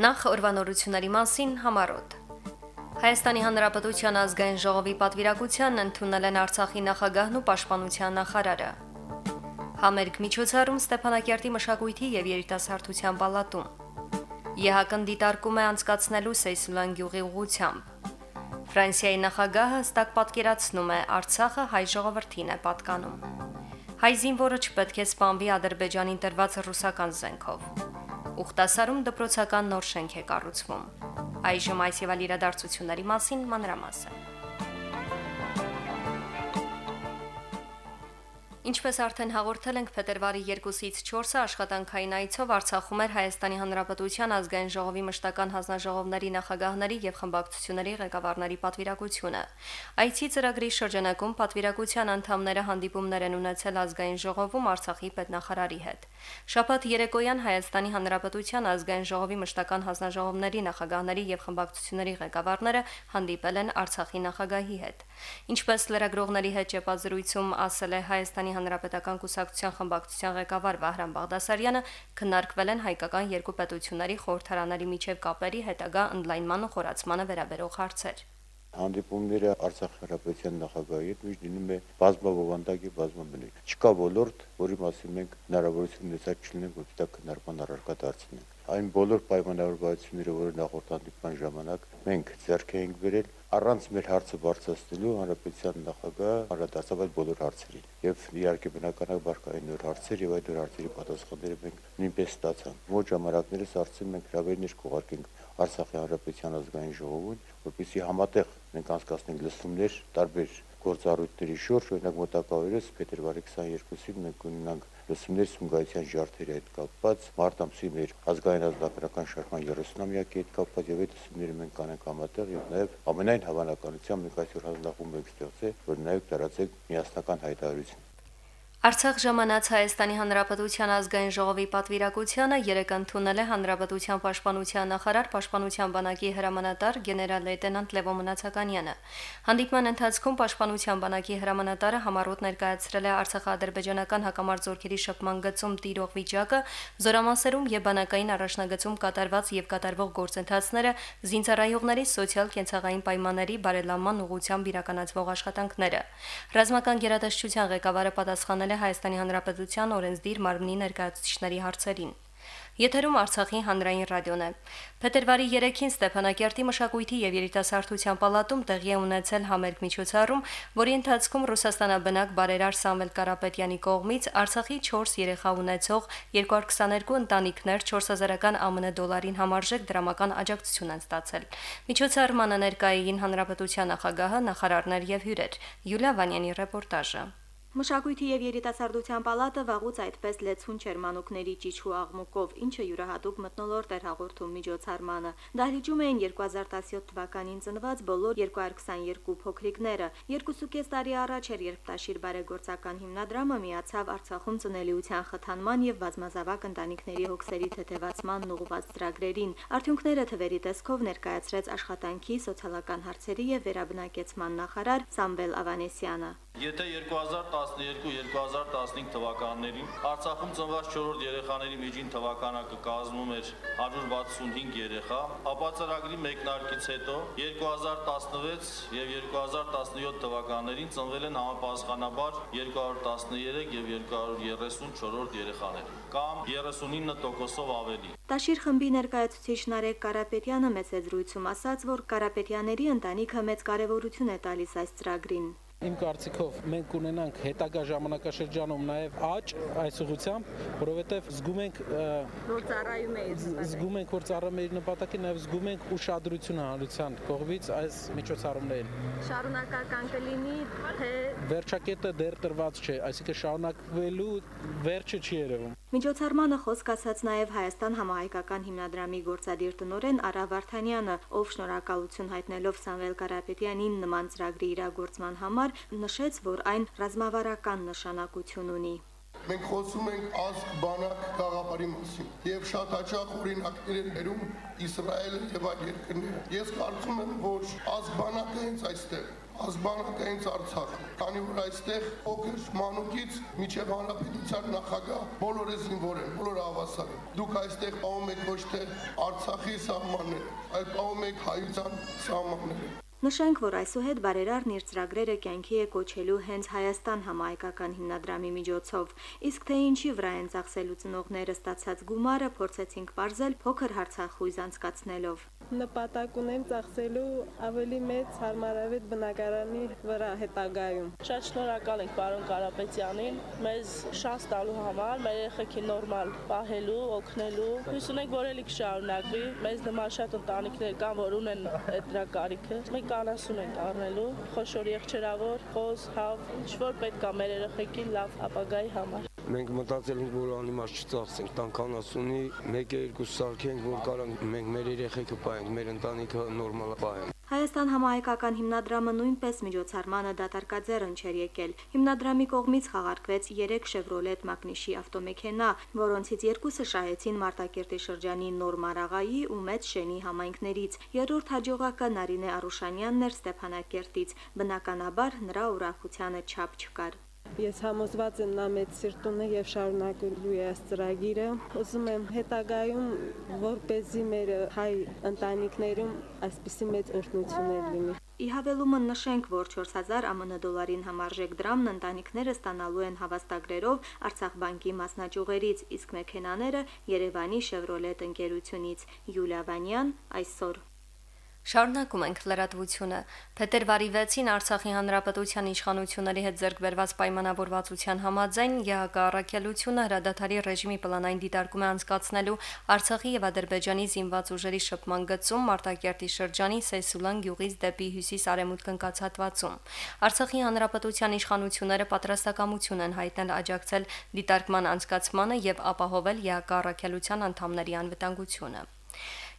Նախ օրվանորությունների մասին համարոտ։ Հայաստանի Հանրապետության ազգային ժողովի պատվիրակությանն ընդունել են Արցախի նախագահն ու պաշտպանության նախարարը։ Համերգ միջոցառում Ստեփանակերտի մշակույթի եւ երիտասարդության պալատում։ ԵՀԿ-ն դիտարկում է անցկացնելու Սեյսուլան գյուղի ուղությամբ։ Ֆրանսիայի նախագահը հստակ պատկերացնում է Արցախը հայ ժողովրդին է պատկանում։ Հայ զինվորը չպետք է սպանվի Ադրբեջանին տրված ռուսական զենքով։ Ուխտասարում դպրոցական նոր շենք է կառուցվում։ Այժմ այս եւ այլ իրադարձությունների մասին մանրամասն։ Ինչպես արդեն հաղորդել ենք փետրվարի 2-ից 4-ը աշխատանքային այցով Արցախում էր Հայաստանի Հանրապետության ազգային ժողովի մշտական հանձնաժողովների նախագահների եւ խմբակցությունների ղեկավարների պատվիրակությունը։ Այցի ծրագրի շրջանակում պատվիրակության անդամները հանդիպումներ են ունեցել ազգային ժողովում Արցախի պետնախարարի հետ։ Շաբաթ երեկոյան Հայաստանի Հանրապետության ազգային ժողովի մշտական հանձնաժողովների նախագահների եւ խմբակցությունների ղեկավարները հանդիպել են Արցախի նախագահի հետ։ Ինչպես լրագրողների հետ ճեպազրույցում ասել է Հայաստանի Հայաստանի Հանրապետական Կուսակցության խմբակցության ղեկավար Վահրամ Բաղդասարյանը քննարկվել են հայկական երկու պետությունների խորհրդարանների միջև կապերի հետագա ընդլայնման ու խորացմանը վերաբերող հարցեր։ Հանդիպումները Արցախ Հանրապետության նախագահի հետ միշտ լինում է բազմավովանդակի բազմամնիկ։ Չկա ոլորտ, որի մասին մենք հնարավորություն ունեցած չլինենք, որ դա քննարկման առարկա դարձնենք։ Այն բոլոր պայմանավորվածությունները, որը նախորդ հանդիպման ժամանակ մենք ձեռք էինք բերել, առանց մեր հարցը բարձրացնելու հանրապետության նախագահը անդրադարձավ այդ բոլոր հարցերին եւ իհարկե բնականաբար բարգային նոր հարցեր եւ այդ նոր հարցերի պատասխանները մենք նույնպես ստացանք ոչ ժամանակներս արդեն մենք հրավերներ կուղարկենք Արցախի հանրապետության ազգային ժողովին որպեսզի համատեղ մենք անցկացնենք լսումներ տարբեր գործառույթների շուրջ օրինակ մոտակա օրերս փետրվարի 22-ին մենք ունենանք լսումներ Սումգայիթյան ջարդերի հետ կապված, մարտ ամսի մեր ազգային ազգագրական շարժման 30-ամյակի հետ կապված եւ այդ լսումները մենք կանենք համատեղ եւ նաեւ ամենայն հավանականությամբ մենք այսօր հանձնախումբ ենք ստեղծել, որ նաեւ տարածել միասնական հայտարարություն Արցախ ժամանած Հայաստանի Հանրապետության ազգային ժողովի պատվիրակությանը երեկ ընդունել է Հանրապետության պաշտպանության նախարար պաշտպանության բանակի հրամանատար գեներալ լեյտենանտ Լևո Մնացականյանը։ Հանդիպման ընթացքում պաշտպանության բանակի հրամանատարը համառոտ ներկայացրել է Արցախա-ադրբեջանական հակամարտությունների շփման գծում տիրող վիճակը, զորամասերում եւ բանակային առաջնագծում կատարված եւ կատարվող գործընթացները, զինծառայողների սոցիալ-կենցաղային պայմանների բարելավման ուղղությամբ իրականացվող աշխատանքները։ Ռազմական գերատեսչության ղեկավարը պատասխանել է Հայաստանի Հանրապետության օրենսդիր մարմնի ներկայացուցիչների հարցերին։ Եթերում Արցախի հանրային ռադիոն է։ Փետրվարի 3-ին Ստեփանակերտի մշակույթի եւ երիտասարդության պալատում տեղի է ունեցել համերգ միջոցառում, որի ընթացքում Ռուսաստանաբնակ բարերար Սամվել Կարապետյանի կողմից Արցախի 4 երեխա ունեցող 222 ընտանիքներ 4000-ական ԱՄՆ դոլարին համարժեք դրամական աջակցություն են ստացել։ Միջոցառմանը ներկայ էին հանրապետության նախագահը, նախարարներ եւ հյուրեր։ Յուլիա Վանյանի ռեպորտաժը։ Մշակույթի եւ երիտասարդության պալատը վաղուց այդպես լեցուն չէր մանուկների ճիչու աղմուկով, ինչը յուրահատուկ մտնոլորտ էր հաղորդում միջոցառմանը։ Դահլիճում էին 2017 թվականին ծնված բոլոր 222 փոքրիկները։ Երկուսուկես տարի առաջ էր, երբ Տաշիր բարեգործական հիմնադրամը միացավ Արցախում ծնելիության խթանման եւ բազմազավակ ընտանիքների հոգսերի թեթևացման ուղղված ծրագրերին։ Արդյունքները թվերի տեսքով ներկայացրեց աշխատանքի, սոցիալական հարցերի եւ վերաբնակեցման նախարար Սամվել Ավանեսյանը։ Եթե 2012-2015 թվականներին Արցախում ծնված 4-րդ երեխաների միջին թվականակը կազմում էր 165 երեխա, ապա ծրագրի մեկնարկից հետո 2016 եւ 2017 թվականներին ծնվել են համապատասխանաբար 213 եւ 234-րդ երեխաներ, կամ 39%-ով ավելի։ Տաշիր խմբի ներկայացուցիչ Նարեկ Կարապետյանը մեծ զրույցում ասաց, որ Կարապետյանների ընտանիքը մեծ կարևորություն է տալիս այս ծրագրին։ Իմ կարծիքով մենք ունենանք հետագա ժամանակաշրջանում նաև աճ այս ուղությամբ, որովհետև զգում ենք որ ծառայում է զգում ենք որ ծառայում է իր նպատակին, նաև զգում ենք ուշադրություն հանրության կողմից այս միջոցառումներին։ Շարունակական կլինի, թե վերջակետը դեռ տրված չէ, այսինքն շարունակվելու վերջը չի երևում։ Միջոցառմանը խոսք ասաց նաև Հայաստան համահայկական հիմնադրամի գործադիր տնօրեն Արա Վարդանյանը, ով շնորհակալություն հայտնելով Սամվել Կարապետյանին նման ծրագրի իրագործման համար համար նշեց, որ այն ռազմավարական նշանակություն ունի։ Մենք խոսում ենք ազգ բանակ գաղափարի մասին եւ շատ հաճախ օրինակներ են բերում Իսրայելը եւ այլ երկրները։ Ես կարծում եմ, որ ազգ բանակը հենց այստեղ ազգբանակը հենց Արցախը, քանի որ այստեղ փոքր մանուկից միջև հանրապետության նախագահ բոլորը զինվոր են, բոլորը հավասար են։ Դուք այստեղ պահում եք ոչ թե Արցախի սահմանները, այլ պահում եք հայության սահմանները։ Նշենք, որ այսուհետ բարերարն իր ծրագրերը կյանքի է կոչելու հենց Հայաստան համահայկական հիմնադրամի միջոցով, իսկ թե ինչի վրա են ծախսելու ծնողները ստացած գումարը փորձեցինք ողրզել փոքր հարցախույզ անցկացնելով նպատակ ունեմ ծախսելու ավելի մեծ հարմարավետ բնակարանի վրա հետագայում։ Շատ շնորհակալ ենք պարոն Կարապետյանին մեզ շանս տալու համար, մեր երեխեքին նորմալ պահելու, օգնելու։ Հույս ունենք, որ ելի կշարունակվի։ Մեզ նման շատ ընտանիքներ կան, որ ունեն այդ դրա կարիքը։ Մենք անասուն ենք առնելու, խոշոր եղջերավոր, խոզ, հավ, ինչ որ պետք է մեր երեխեքին լավ ապագայի համար։ Մենք մտածել ենք, որ անիմաց չծախսենք, տան 40-ի 1-2 սարքենք, որ կարանք մենք մեր երեխեքը պահենք, մեր ընտանիքը նորմալ պահենք։ Հայաստան համահայկական հիմնադրամը նույնպես միջոցառմանը դատարկաձեռն չէր եկել։ Հիմնադրամի կողմից խաղարկվեց 3 Chevrolet Magnishi ավտոմեքենա, որոնցից երկուսը շահեցին Մարտակերտի շրջանի Նոր Մարաղայի ու Մեծ Շենի համայնքներից։ Երրորդ հաջողակը Նարինե Արուշանյանն էր Ստեփանակերտից։ Բնականաբար նրա ուրախությանը չափ չկար։ Ես համոզված եմ նա մեծ սիրտուն է եւ շարունակելու է այս ծրագիրը։ Ուզում եմ հետագայում, որ เป զի մեր հայ ընտանիքներում այսպիսի մեծ օրհնություններ լինի։ Ի հավելումը նշենք, որ 4000 ԱՄՆ դոլարին համարժեք դրամն ընտանիքները ստանալու են հավաստագրերով Արցախ բանկի մասնաճյուղերից, իսկ մեքենաները Երևանի Chevrolet ընկերությունից։ Յուլիա Վանյան այսօր Շարունակում ենք լրատվությունը։ Փետրվարի 6-ին Արցախի Հանրապետության իշխանությունների հետ ձեռքբերված պայմանավորվածության համաձայն ԵԱԿ առաքելությունը հրադադարի ռեժիմի պլանային դիտարկում է անցկացնելու Արցախի եւ Ադրբեջանի զինված ուժերի շփման գծում Մարտակերտի շրջանի Սեսուլան գյուղից դեպի հյուսիս-արևմուտք ընկած հատվածում։ Արցախի Հանրապետության իշխանությունները պատրաստակամություն են հայտնել աջակցել դիտարկման անցկացմանը եւ ապահովել ԵԱԿ առաքելության անդամների անվտանգությունը։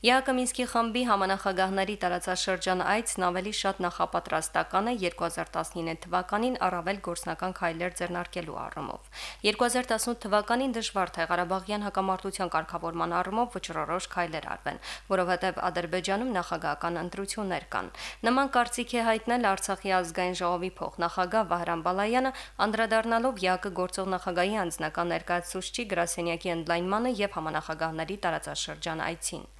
ԵԱԿ Մինսկի խմբի համանախագահների տարածաշրջան այցն ավելի շատ նախապատրաստական է 2019 թվականին առավել գործնական քայլեր ձեռնարկելու առումով։ 2018 թվականին դժվար թե Ղարաբաղյան հակամարտության կարգավորման առումով վճռորոշ քայլեր արվեն, որովհետև Ադրբեջանում նախագահական ընտրություններ կան։ Նման կարծիք է հայտնել Արցախի ազգային ժողովի փոխնախագահ Վահրամ Բալայանը, անդրադառնալով ԵԱԿ գործող նախագահի անձնական ներկայացուցչի գրասենյակի ընդլայնմանը եւ համանախագահների տարածաշրջան այցին։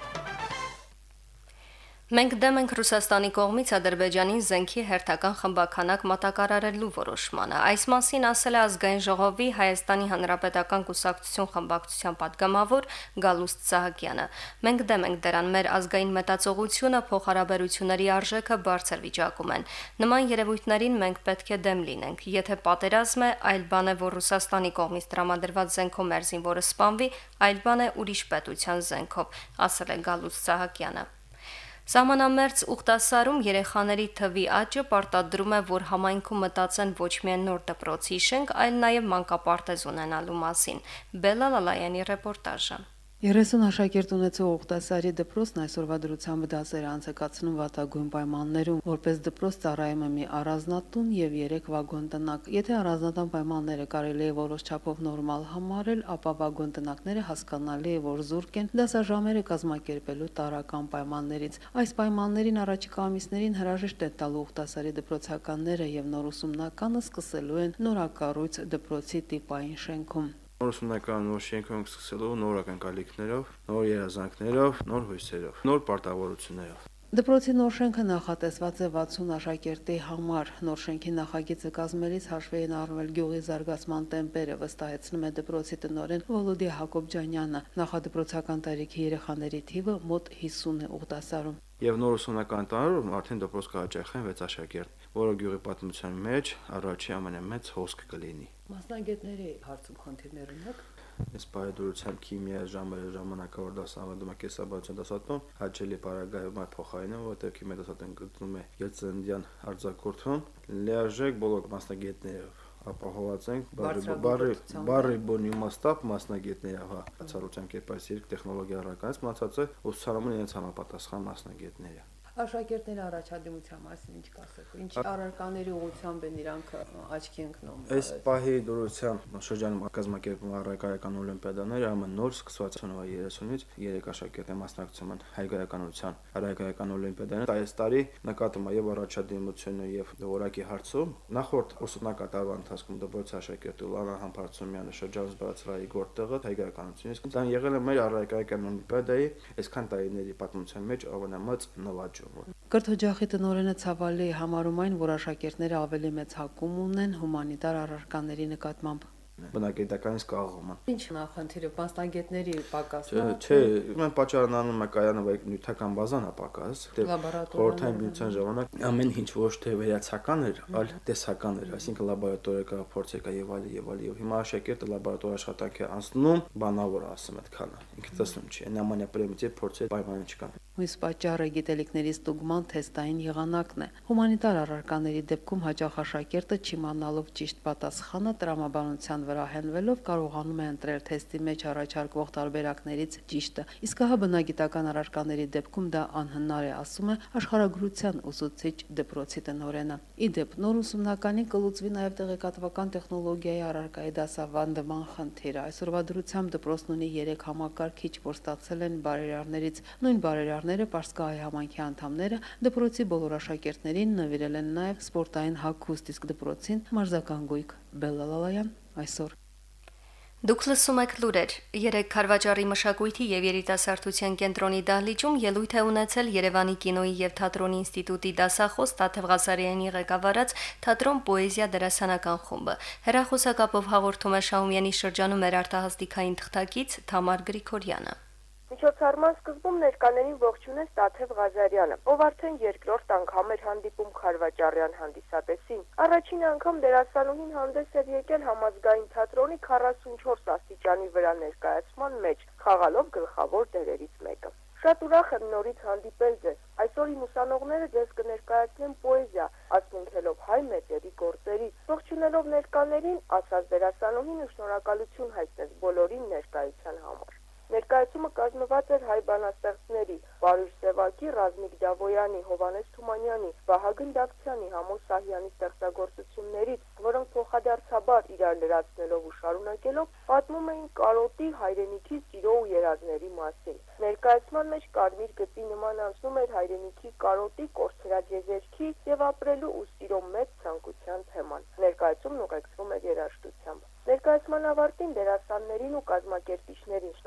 Մենք դեմ ենք Ռուսաստանի կողմից Ադրբեջանին զենքի հերթական խմբականակ մատակարարելու որոշմանը։ Այս մասին ասել է ազգային ժողովի Հայաստանի Հանրապետական Կուսակցություն խմբակցության падգամավոր Գալուստ Սահակյանը։ Մենք դեմ ենք դրան մեր ազգային մտածողությունը փոխհարաբերությունների արժեքը բարձր վիճակում են։ Նման երևույթներին մենք պետք է դեմ լինենք։ Եթե պատերազմ է, այլ բան է, որ Ռուսաստանի կողմից տրամադրված զենքով մեր զինվորը սպանվի, այլ բան է ուրիշ պետության զենքով, ասել է Գալուստ Սահակյանը։ Սահմանամերձ ուխտասարում երեխաների թվի աճը պարտադրում է, որ համայնքում մտածեն ոչ միայն նոր դպրոցի շենք, այլ նաև մանկապարտեզ ունենալու մասին։ Բելալալայանի ռեպորտաժը։ 30 աշակերտ ունեցող Ուխտասարի դպրոցն այսօրվա դրությամբ դասեր անցկացնում վատագույն պայմաններում, որպես դպրոց ծառայում է մի առանձնատուն եւ 3 վագոն տնակ։ Եթե առանձնատան պայմանները կարելի է որոշ չափով նորմալ համարել, ապա վագոն տնակները հասկանալի է, որ զուրկ են դասաժամերը կազմակերպելու տարական պայմաններից։ Այս պայմաններին առաջիկա ամիսներին հրաժեշտ է տալու Ուխտասարի դպրոցականները եւ նոր ուսումնականը սկսելու են նորակառույց դպրոցի տիպային շենքում։ Նոր ուսումնական նոր շենքում սկսելու նոր ակնկալիքներով, նոր երազանքներով, նոր հույսերով, նոր պարտավորություններով։ Դպրոցի նոր շենքը նախատեսված է 60 աշակերտի համար։ Նոր շենքի նախագիծը կազմելիս հաշվի են առնվել գյուղի զարգացման տեմպերը, վստահեցնում է դպրոցի տնօրեն Վոլոդի Հակոբյանյանը։ Նախադպրոցական տարիքի երեխաների թիվը մոտ 50 է ուղտասարում։ Եվ նոր ուսումնական տարում արդեն դպրոց կհաճախեն 6 աշակերտ, որը գյուղի պատմության մեջ առաջի ամենամեծ հոսք կլինի։ Մասնագետների հարցում խնդիրներ ունեք։ Ես բարեդուրությամբ քիմիա ժամերը ժամանակավոր դասավանդում եմ կեսաբանության դասատուն, հաճելի բարագայում այ փոխարինում, որտեղ քիմիա դասատուն գտնում է Ելցենդյան արձակուրդում, լիարժեք բոլոր մասնագետներով ապահոված ենք բարի բարի բոնի մաստապ մասնագետները հա բացառության կերպարից երկ տեխնոլոգիա առականից մնացածը ուսուցարանում են իրենց համապատասխան մասնագետները Աշակերտների առաջադիմության մասին ինչ կասեք։ Ինչ առարկաների ուղղությամբ են իրանք աչքի ընկնում։ Այս պահի դուրսության շրջանում կազմակերպվում առարկայական օլիմպիադաները ամեն նոր սկսված հունվարի 30-ից 3 աշակերտների մասնակցում են հայկականության առարկայական օլիմպիադաներին։ Այս տարի նկատում է եւ առաջադիմությունը եւ որակի հարցում նախորդ ուսումնական տարվա ընթացքում դպրոցի աշակերտի Լանա Համբարձումյանը շրջանց բարձրայի գործտեղը հայկականությունից դա եղել է մեր առարկայական օլիմպիադայի այսքան տարիների պատմության մեջ ամենամեծ նվաճումը։ Կրթօջախի տնօրենը ցավալի համարում այն, որ աշակերտները ավելի մեծ հակում ունեն հումանիտար առարկաների նկատմամբ բնակետականից կաղումը։ Ինչ նախնդիրը մասնագետների պակասն է։ Չէ, մենք պատճառն անում է կայանը, բայց նյութական բազան է պակաս։ դե Խորհրդային միության ժամանակ ամեն ինչ ոչ թե վերացական էր, այլ տեսական էր, այսինքն լաբորատորիա փորձեր կա եւ այլ եւ այլ։ Եվ հիմա աշակերտը լաբորատոր աշխատանքի անցնում, բանավոր ասում այդքանը։ Ինքը տեսնում չի, նամանյա պրիմիտիվ փորձեր պայմանը չկան։ Մյուս պատճառը գիտելիքների ստուգման թեստային եղանակն է։ Հումանիտար առարկաների դեպքում հաճախ աշակերտը չիմանալով ճիշտ պատասխանը տրամաբանության վրա հենվելով կարողանում է ընտրել թեստի մեջ առաջարկվող տարբերակներից ճիշտը։ Իսկ հա բնագիտական առարկաների դեպքում դա անհնար է, ասում է աշխարհագրության ուսուցիչ դպրոցի տնօրենը։ Իդեպ նոր ուսումնականին կլուծվի նաև տեղեկատվական տեխնոլոգիայի առարկայի դասավանդման խնդիրը։ Այսօրվա դրությամբ դպրոցն ունի 3 համակարգիչ, որ ստացել են բարերարներից։ Նույն բարերարները Պարսկահայ համայնքի անդամները դպրոցի բոլոր աշակերտներին նվիրել են նաև սպորտային հագուստ, իսկ դպրոցին մարզական գույք։ Բելլալալայան այսօր Դուք լսում եք լուրեր։ Երեք Խարվաճարի մշակույթի եւ երիտասարդության կենտրոնի դահլիճում ելույթ է ունեցել Երևանի կինոյի եւ թատրոնի ինստիտուտի դասախոս Տաթև Ղազարյանի ղեկավարած թատրոն պոեզիա դերասանական խումբը։ Հերախոսակապով հաղորդում է Շահումյանի շրջանում մեր արտահասթիկային թղթակից Թամար Գրիգորյանը։ Միջոցառման սկզբում ներկաներին ողջունեց Տաթև Ղազարյանը, ով արդեն երկրորդ անգամ էր հանդիպում Խարվաճարյան հանդիսատեսին։ Առաջին անգամ դերասանուհին հանդես էր եկել համազգային թատրոնի 44 աստիճանի վրա ներկայացման մեջ, խաղալով գլխավոր դերերից մեկը։ Շատ ուրախ եմ նորից հանդիպել ձեզ։ Այսօր իմ ուսանողները ձեզ կներկայացնեն պոեզիա, ասմունքելով հայ մեծերի գործերից։ Ողջունելով ներկաներին, ասաց դերասանուհին ու շնորհակալություն հայտնեց բոլորին ներկայության համար։ Ներկայացումը կազմված էր հայ բանաստեղծների Վարուժ Սևակի, Ռազմիկ Դավոյանի, Հովանես Թումանյանի, Վահագն Դավթյանի, Համոս Սահյանի ստեղծագործություններից, որոնք փոխադարձաբար իրար լրացնելով ու շարունակելով պատմում էին կարոտի հայրենիքի սիրո ու երազների մասին։ Ներկայացման մեջ կարմիր գծի նման անցնում էր հայրենիքի կարոտի, կորցրաջեզերքի եւ ապրելու ու սիրո մեծ ցանկության թեման։ Ներկայացումն ուղեկցվում էր երաժշտությամբ։ Ներկայացման ավարտին դերասաններին ու կազմակերպիչներին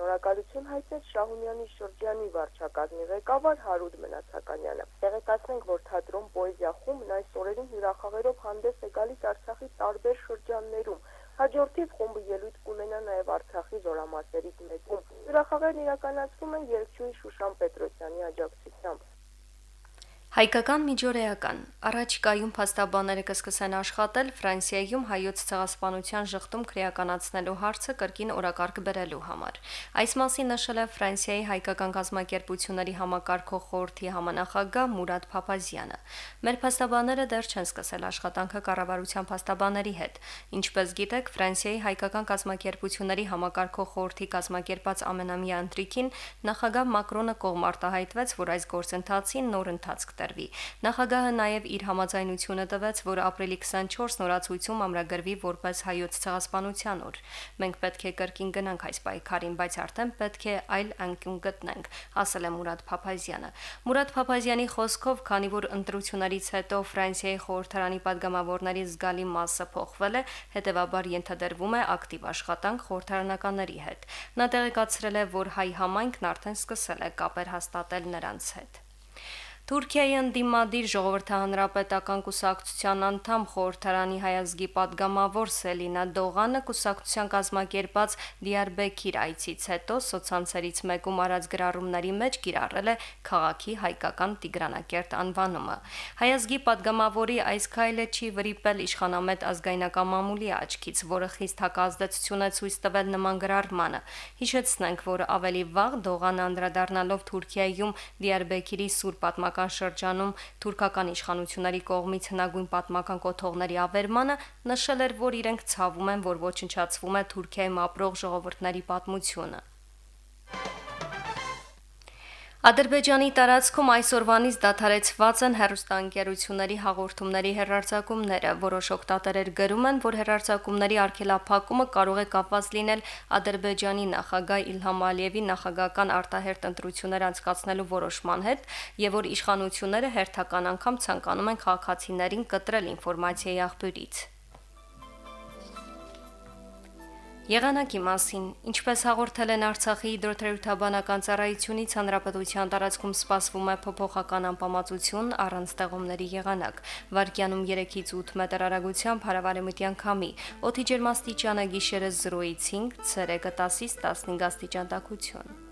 շնորհակալություն հայտնեց Շահումյանի շրջանի վարչակազմի ղեկավար Հարուդ Մնացականյանը։ Տեղեկացնենք, որ թատրոն պոեզիա խումբն այս օրերին հյուրախաղերով հանդես է գալիս Արցախի տարբեր շրջաններում։ Հաջորդիվ խումբը ելույթ կունենա նաև Արցախի զորամասերից մեկում։ Հյուրախաղերն իրականացվում են երկչույի Շուշան Պետրոսյանի աջակցությամբ։ Հայկական միջօրեական. Առաջիկայում փաստաբանները կսկսեն աշխատել Ֆրանսիայում հայոց ցեղասպանության ժխտում քրեականացնելու հարցը կրկին օրակարգ բերելու համար։ Այս մասին նշել է Ֆրանսիայի հայկական գազམ་ակերպությունների համակարգող խորհրդի համանախագահ Մուրադ Փափազյանը։ Մեր փաստաբանները դեռ չեն սկսել աշխատանքը կառավարության փաստաբաների հետ։ Ինչպես գիտեք, Ֆրանսիայի հայկական գազམ་ակերպությունների համակարգող խորհրդի կազմակերպած ամենամյա ընտրիքին նախագահ Մակրոնը կողմ արտահայտվեց, որ այս գործընթացին նոր ընթացք ամրագրվի։ Նախագահը նաև իր համաձայնությունը տվեց, որ ապրիլի 24 նորացույցում ամրագրվի որպես հայոց ցեղասպանության օր։ Մենք պետք է կրկին գնանք այս պայքարին, բայց արդեն պետք է այլ անկյուն գտնենք, ասել է Մուրադ Փափազյանը։ Մուրադ Փափազյանի խոսքով, քանի որ ընտրություններից հետո Ֆրանսիայի խորհրդարանի падգամավորների զգալի մասը փոխվել է, հետևաբար ենթադրվում է ակտիվ աշխատանք խորհրդարանականների հետ։ Նա տեղեկացրել է, որ հայ համայնքն արդեն սկսել է կապեր հաստատել նրանց հետ։ Թուրքիայի ընդդիմադիր ժողովրդահանրապետական կուսակցության անդամ խորհրդարանի հայազգի падգամավոր Սելինա Դողանը կուսակցության կազմակերպած Դիարբեքիր այցից հետո սոցցանցերից մեկում արած գրառումների մեջ կիրառել է քաղաքի հայկական Տիգրանակերտ անվանումը։ Հայազգի падգամավորի այս քայլը չի վրիպել իշխանամետ ազգայնական մամուլի աչքից, որը խիստ հակազդեցություն է ցույց տվել նման գրառմանը։ Հիշեցնենք, որ ավելի վաղ Դողանը անդրադառնալով Թուրքիայում Դիարբեքիրի սուր պատմական պատմական շրջանում թուրքական իշխանությունների կողմից հնագույն պատմական կոթողների ավերմանը նշել էր, որ իրենք ցավում են, որ ոչնչացվում է Թուրքիայում ապրող ժողովուրդների պատմությունը։ Ադրբեջանի տարածքում այսօրվանից դադարեցված են հերոստանգերությունների հաղորդումների հերարցակումները։ Որոշ օկտատերեր գրում են, որ հերարցակումների արգելափակումը կարող է կապված լինել Ադրբեջանի նախագահ Իլհամ Ալիևի նախագահական արտահերտ ընտրություններ անցկացնելու որոշման հետ, եւ որ իշխանությունները հերթական անգամ ցանկանում են քաղաքացիներին կտրել ինֆորմացիայի աղբյուրից։ Եղանակի մասին, ինչպես հաղորդել են Արցախի հիդրոթերապևտաբանական ծառայությունից, հանրապետության տարածքում սպասվում է փոփոխական անպամացություն առանց ստեղումների եղանակ։ Վարկյանում 3-ից 8 մետր արագությամբ հարավարեմտյան քամի։ Օդի ջերմաստիճանը գիշերը 0-ից 5, ցերեկը 10-ից 15 աստիճան տաքություն։